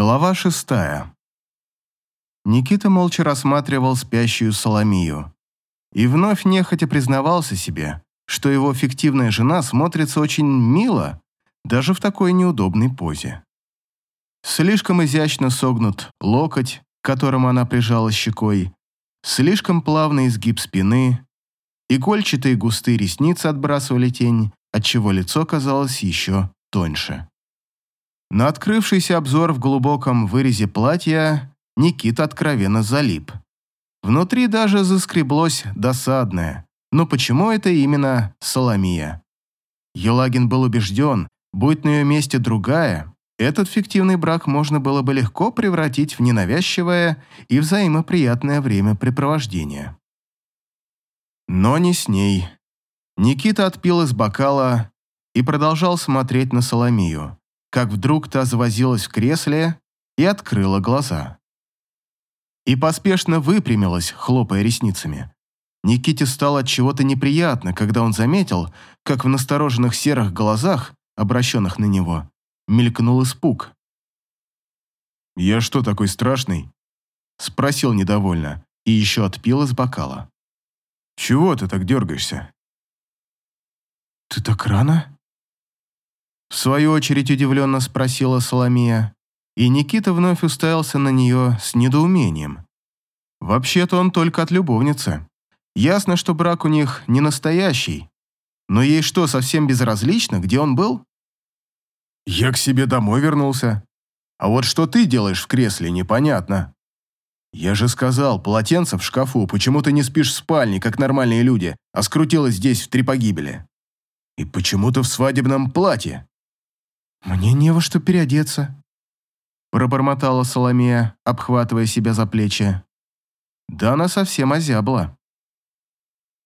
Глава шестая. Никита молча рассматривал спящую Соломию и вновь нехотя признавался себе, что его фиктивная жена смотрится очень мило, даже в такой неудобной позе. Слишком изящно согнут локоть, к которому она прижала щекой, слишком плавный изгиб спины, игольчатые густые ресницы отбрасывали тень, отчего лицо казалось еще тоньше. На открывшийся обзор в глубоком вырезе платья Никита откровенно залип. Внутри даже заскреблось досадное. Но почему это именно Соломия? Елагин был убежден, будь на ее месте другая, этот фиктивный брак можно было бы легко превратить в ненавязчивое и взаимоприятное времяпрепровождение. Но не с ней. Никита отпил из бокала и продолжал смотреть на Соломию как вдруг та завозилась в кресле и открыла глаза. И поспешно выпрямилась, хлопая ресницами. Никите стало от чего-то неприятно, когда он заметил, как в настороженных серых глазах, обращенных на него, мелькнул испуг. «Я что, такой страшный?» Спросил недовольно и еще отпил из бокала. «Чего ты так дергаешься?» «Ты так рано?» В свою очередь удивленно спросила Соломия, и Никита вновь уставился на нее с недоумением. Вообще-то он только от любовницы. Ясно, что брак у них не настоящий. Но ей что, совсем безразлично, где он был? Я к себе домой вернулся. А вот что ты делаешь в кресле, непонятно. Я же сказал, полотенце в шкафу, почему ты не спишь в спальне, как нормальные люди, а скрутилась здесь в три погибели? И почему ты в свадебном платье? «Мне не во что переодеться», – пробормотала Соломея, обхватывая себя за плечи. Да она совсем озябла.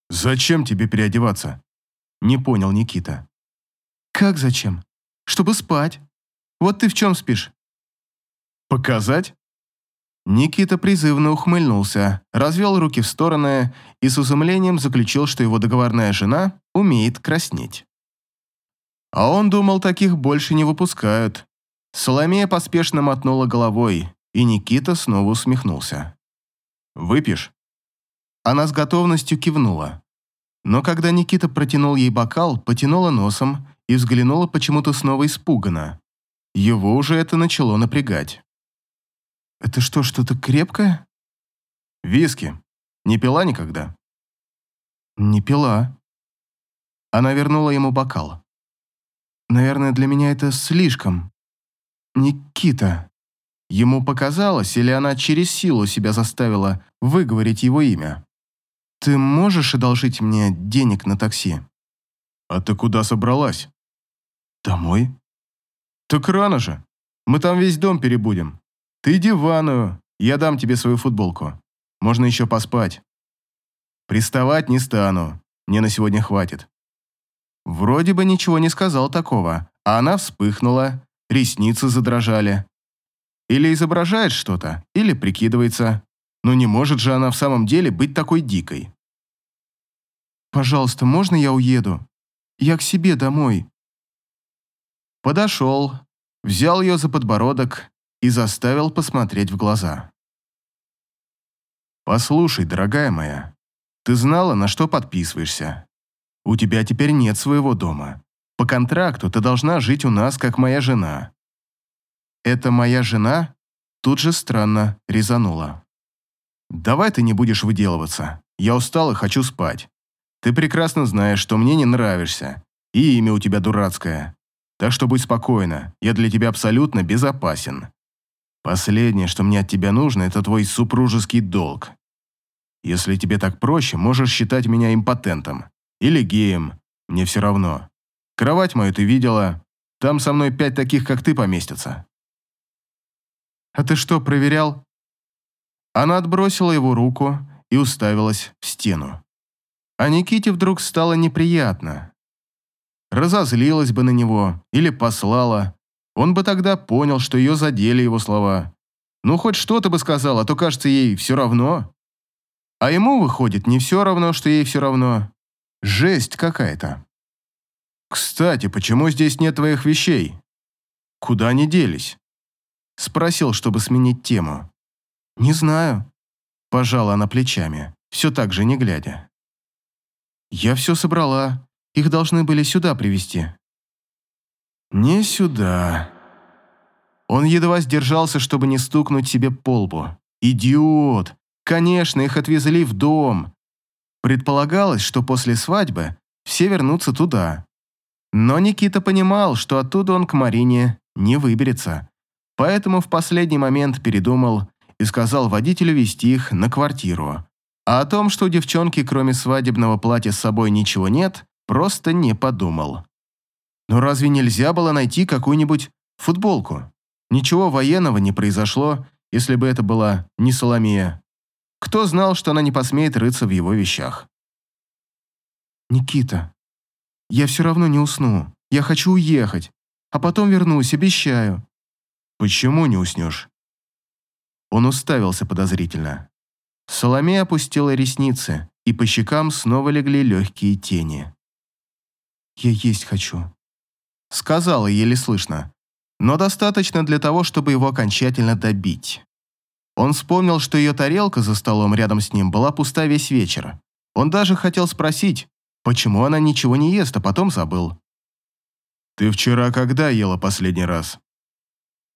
«Зачем тебе переодеваться?» – не понял Никита. «Как зачем? Чтобы спать. Вот ты в чем спишь?» «Показать?» Никита призывно ухмыльнулся, развел руки в стороны и с изумлением заключил, что его договорная жена умеет краснеть. А он думал, таких больше не выпускают. Соломея поспешно мотнула головой, и Никита снова усмехнулся. «Выпьешь?» Она с готовностью кивнула. Но когда Никита протянул ей бокал, потянула носом и взглянула почему-то снова испуганно. Его уже это начало напрягать. «Это что, что-то крепкое?» «Виски. Не пила никогда?» «Не пила». Она вернула ему бокал. Наверное, для меня это слишком. Никита. Ему показалось, или она через силу себя заставила выговорить его имя. Ты можешь одолжить мне денег на такси? А ты куда собралась? Домой. Так рано же. Мы там весь дом перебудем. Ты иди в ванную, я дам тебе свою футболку. Можно еще поспать. Приставать не стану, мне на сегодня хватит. Вроде бы ничего не сказал такого, а она вспыхнула, ресницы задрожали. Или изображает что-то, или прикидывается. Но не может же она в самом деле быть такой дикой. «Пожалуйста, можно я уеду? Я к себе домой». Подошел, взял ее за подбородок и заставил посмотреть в глаза. «Послушай, дорогая моя, ты знала, на что подписываешься. У тебя теперь нет своего дома. По контракту ты должна жить у нас, как моя жена». «Это моя жена?» Тут же странно резанула. «Давай ты не будешь выделываться. Я устал и хочу спать. Ты прекрасно знаешь, что мне не нравишься, и имя у тебя дурацкое. Так что будь спокойна, я для тебя абсолютно безопасен. Последнее, что мне от тебя нужно, это твой супружеский долг. Если тебе так проще, можешь считать меня импотентом. Или геем, мне все равно. Кровать мою ты видела, там со мной пять таких, как ты, поместятся». «А ты что, проверял?» Она отбросила его руку и уставилась в стену. А Никите вдруг стало неприятно. Разозлилась бы на него или послала. Он бы тогда понял, что ее задели его слова. Ну, хоть что-то бы сказала, то, кажется, ей все равно. А ему, выходит, не все равно, что ей все равно. Жесть какая-то. Кстати, почему здесь нет твоих вещей? Куда они делись? Спросил, чтобы сменить тему. «Не знаю», – пожала она плечами, все так же не глядя. «Я все собрала. Их должны были сюда привезти». «Не сюда». Он едва сдержался, чтобы не стукнуть себе по лбу. «Идиот! Конечно, их отвезли в дом. Предполагалось, что после свадьбы все вернутся туда. Но Никита понимал, что оттуда он к Марине не выберется. Поэтому в последний момент передумал и сказал водителю вести их на квартиру. А о том, что у девчонки кроме свадебного платья с собой ничего нет, просто не подумал. Но разве нельзя было найти какую-нибудь футболку? Ничего военного не произошло, если бы это была не Соломея. Кто знал, что она не посмеет рыться в его вещах? «Никита, я все равно не усну. Я хочу уехать. А потом вернусь, обещаю». «Почему не уснешь?» Он уставился подозрительно. Соломея опустила ресницы, и по щекам снова легли легкие тени. «Я есть хочу», — сказала еле слышно, но достаточно для того, чтобы его окончательно добить. Он вспомнил, что ее тарелка за столом рядом с ним была пуста весь вечер. Он даже хотел спросить, почему она ничего не ест, а потом забыл. «Ты вчера когда ела последний раз?»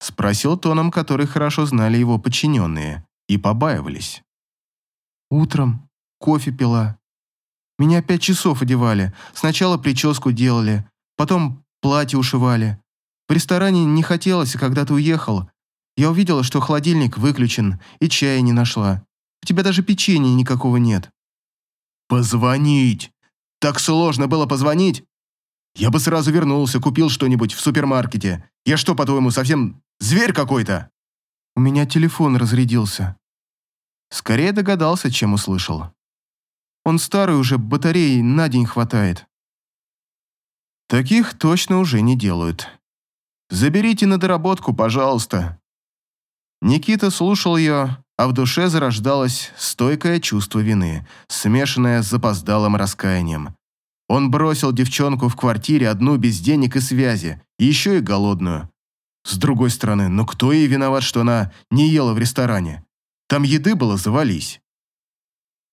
Спросил тоном, который хорошо знали его подчиненные и побаивались. «Утром. Кофе пила. Меня пять часов одевали. Сначала прическу делали, потом платье ушивали. В ресторане не хотелось, а когда ты уехал, я увидела, что холодильник выключен и чая не нашла. У тебя даже печенья никакого нет». «Позвонить! Так сложно было позвонить!» Я бы сразу вернулся, купил что-нибудь в супермаркете. Я что, по-твоему, совсем зверь какой-то?» У меня телефон разрядился. Скорее догадался, чем услышал. Он старый уже, батареи на день хватает. Таких точно уже не делают. Заберите на доработку, пожалуйста. Никита слушал ее, а в душе зарождалось стойкое чувство вины, смешанное с запоздалым раскаянием. Он бросил девчонку в квартире одну без денег и связи, еще и голодную. С другой стороны, ну кто ей виноват, что она не ела в ресторане? Там еды было завались.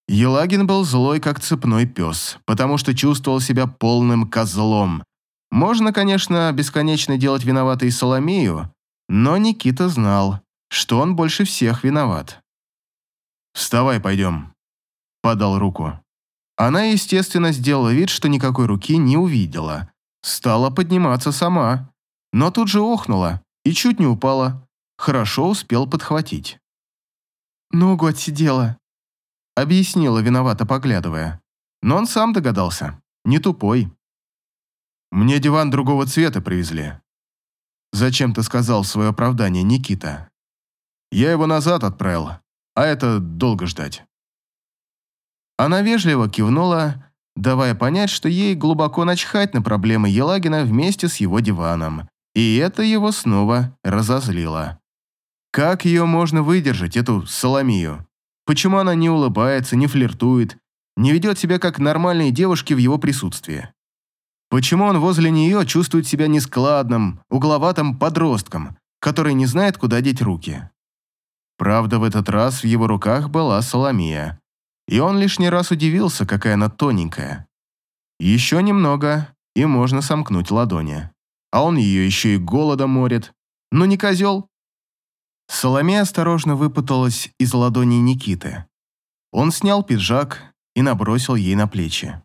Елагин был злой, как цепной пес, потому что чувствовал себя полным козлом. Можно, конечно, бесконечно делать виноватой Соломею, но Никита знал, что он больше всех виноват. «Вставай, пойдем», — подал руку. Она, естественно, сделала вид, что никакой руки не увидела. Стала подниматься сама, но тут же охнула и чуть не упала. Хорошо успел подхватить. «Ногу отсидела», — объяснила, виновато поглядывая. Но он сам догадался, не тупой. «Мне диван другого цвета привезли», — зачем-то сказал свое оправдание Никита. «Я его назад отправил, а это долго ждать». Она вежливо кивнула, давая понять, что ей глубоко начхать на проблемы Елагина вместе с его диваном, и это его снова разозлило. Как ее можно выдержать, эту Соломию? Почему она не улыбается, не флиртует, не ведет себя как нормальные девушки в его присутствии? Почему он возле нее чувствует себя нескладным, угловатым подростком, который не знает, куда деть руки? Правда, в этот раз в его руках была Соломия, и он лишний раз удивился, какая она тоненькая. Еще немного, и можно сомкнуть ладони. А он ее еще и голодом морит. Ну не козел. Соломея осторожно выпуталась из ладоней Никиты. Он снял пиджак и набросил ей на плечи.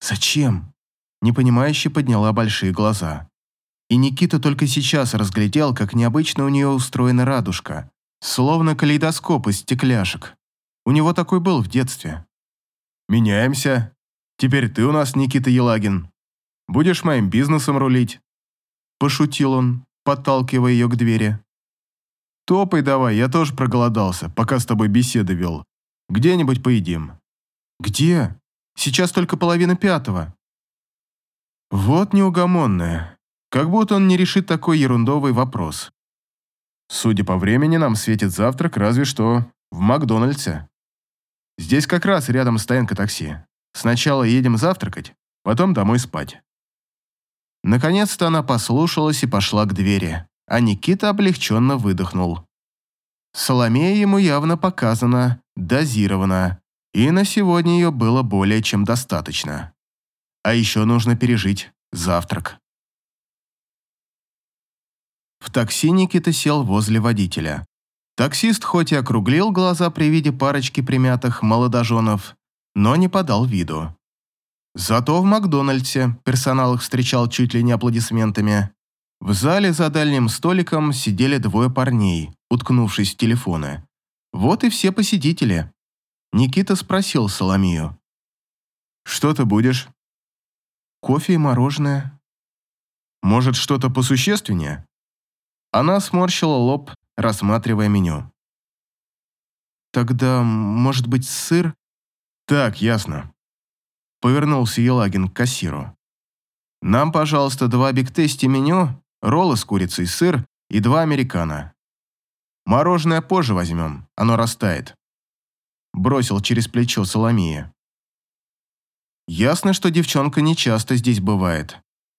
«Зачем?» Непонимающе подняла большие глаза. И Никита только сейчас разглядел, как необычно у нее устроена радужка, словно калейдоскоп из стекляшек. У него такой был в детстве. «Меняемся. Теперь ты у нас, Никита Елагин. Будешь моим бизнесом рулить?» Пошутил он, подталкивая ее к двери. «Топай давай, я тоже проголодался, пока с тобой беседы вел. Где-нибудь поедим». «Где? Сейчас только половина пятого». Вот неугомонная. Как будто он не решит такой ерундовый вопрос. Судя по времени, нам светит завтрак разве что в Макдональдсе. Здесь как раз рядом стоянка такси. Сначала едем завтракать, потом домой спать. Наконец-то она послушалась и пошла к двери. а Никита облегченно выдохнул. Соломея ему явно показана, дозирована, и на сегодня ее было более чем достаточно. А еще нужно пережить завтрак. В такси Никита сел возле водителя. Таксист хоть и округлил глаза при виде парочки примятых молодоженов, но не подал виду. Зато в Макдональдсе персонал их встречал чуть ли не аплодисментами. В зале за дальним столиком сидели двое парней, уткнувшись в телефоны. Вот и все посетители. Никита спросил Соломию. «Что ты будешь?» «Кофе и мороженое». «Может, что-то посущественнее?» Она сморщила лоб, рассматривая меню. «Тогда, может быть, сыр?» «Так, ясно». Повернулся Елагин к кассиру. «Нам, пожалуйста, два бигтести меню, роллы с курицей, сыр и два американо. Мороженое позже возьмем, оно растает». Бросил через плечо Соломия. Ясно, что девчонка не часто здесь бывает.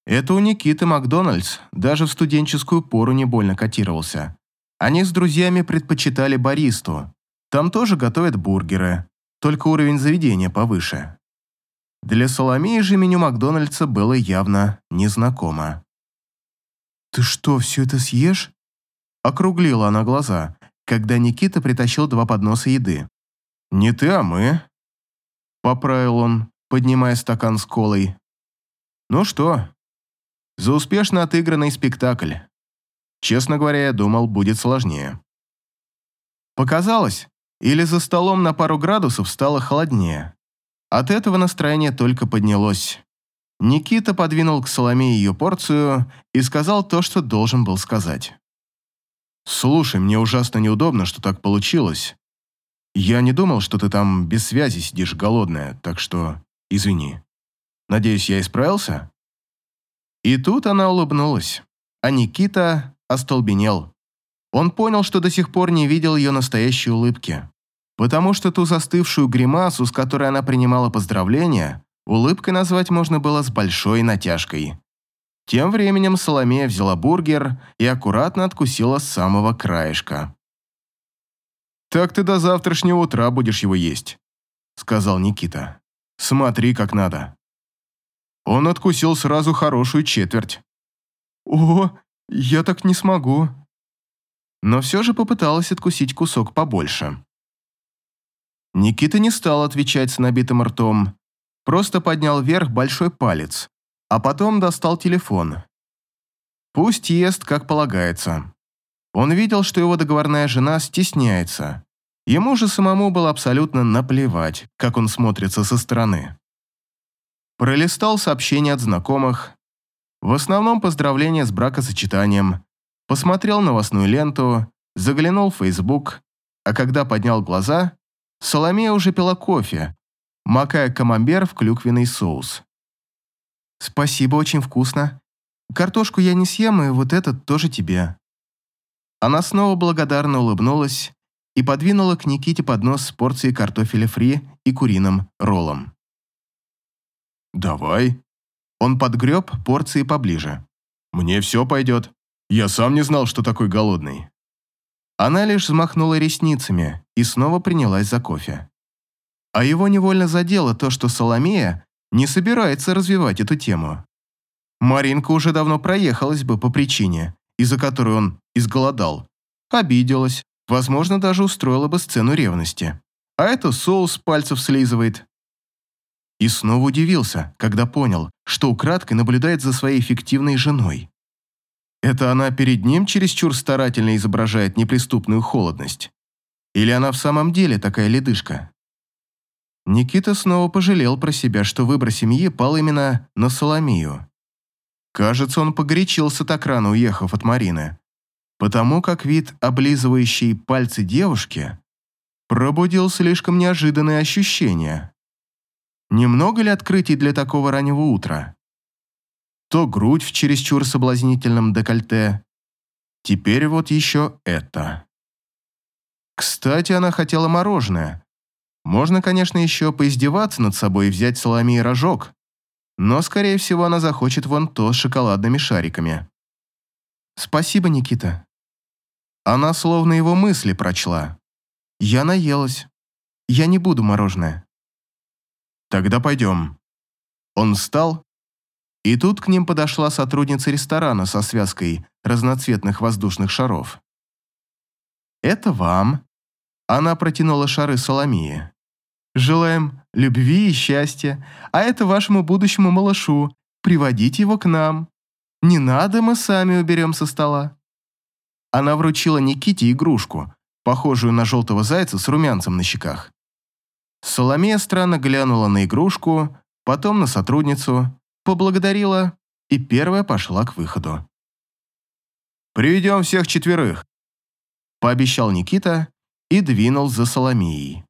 Это у Никиты Макдональдс даже в студенческую пору не больно котировался. Они с друзьями предпочитали баристу. Там тоже готовят бургеры, только уровень заведения повыше. Для Соломеи же меню Макдональдса было явно незнакомо. «Ты что, все это съешь?» Округлила она глаза, когда Никита притащил два подноса еды. «Не ты, а мы», — поправил он, поднимая стакан с колой. «Ну что, за успешно отыгранный спектакль. Честно говоря, я думал, будет сложнее». Показалось, или за столом на пару градусов стало холоднее. От этого настроение только поднялось. Никита подвинул к Соломе ее порцию и сказал то, что должен был сказать. «Слушай, мне ужасно неудобно, что так получилось. Я не думал, что ты там без связи сидишь голодная, так что извини. Надеюсь, я исправился?» И тут она улыбнулась, а Никита остолбенел. Он понял, что до сих пор не видел ее настоящей улыбки потому что ту застывшую гримасу, с которой она принимала поздравления, улыбкой назвать можно было с большой натяжкой. Тем временем Соломея взяла бургер и аккуратно откусила с самого краешка. «Так ты до завтрашнего утра будешь его есть», — сказал Никита. «Смотри, как надо». Он откусил сразу хорошую четверть. «О, я так не смогу». Но все же попыталась откусить кусок побольше. Никита не стал отвечать с набитым ртом, просто поднял вверх большой палец, а потом достал телефон. Пусть ест, как полагается. Он видел, что его договорная жена стесняется. Ему же самому было абсолютно наплевать, как он смотрится со стороны. Пролистал сообщения от знакомых, в основном поздравления с бракосочетанием, посмотрел новостную ленту, заглянул в Facebook, а когда поднял глаза, Соломея уже пила кофе, макая камамбер в клюквенный соус. «Спасибо, очень вкусно. Картошку я не съем, и вот этот тоже тебе». Она снова благодарно улыбнулась и подвинула к Никите поднос с порцией картофеля фри и куриным роллом. «Давай». Он подгреб порции поближе. «Мне все пойдет. Я сам не знал, что такой голодный». Она лишь взмахнула ресницами и снова принялась за кофе. А его невольно задело то, что Соломея не собирается развивать эту тему. Маринка уже давно проехалась бы по причине, из-за которой он изголодал. Обиделась, возможно, даже устроила бы сцену ревности. А это соус пальцев слизывает. И снова удивился, когда понял, что украдкой наблюдает за своей фиктивной женой. Это она перед ним чересчур старательно изображает неприступную холодность? Или она в самом деле такая ледышка? Никита снова пожалел про себя, что выбор семьи пал именно на Соломию. Кажется, он погорячился так рано, уехав от Марины, потому как вид облизывающей пальцы девушки пробудил слишком неожиданные ощущения. Немного ли открытий для такого раннего утра? то грудь в чересчур соблазнительном декольте. Теперь вот еще это. Кстати, она хотела мороженое. Можно, конечно, еще поиздеваться над собой и взять салами и рожок, но, скорее всего, она захочет вон то с шоколадными шариками. «Спасибо, Никита». Она словно его мысли прочла. «Я наелась. Я не буду мороженое». «Тогда пойдем». Он встал, и тут к ним подошла сотрудница ресторана со связкой разноцветных воздушных шаров. «Это вам». Она протянула шары Соломии. «Желаем любви и счастья, а это вашему будущему малышу. Приводите его к нам. Не надо, мы сами уберем со стола». Она вручила Никите игрушку, похожую на желтого зайца с румянцем на щеках. Соломея странно глянула на игрушку, потом на сотрудницу, поблагодарила и первая пошла к выходу. «Приведем всех четверых», пообещал Никита и двинул за Соломией.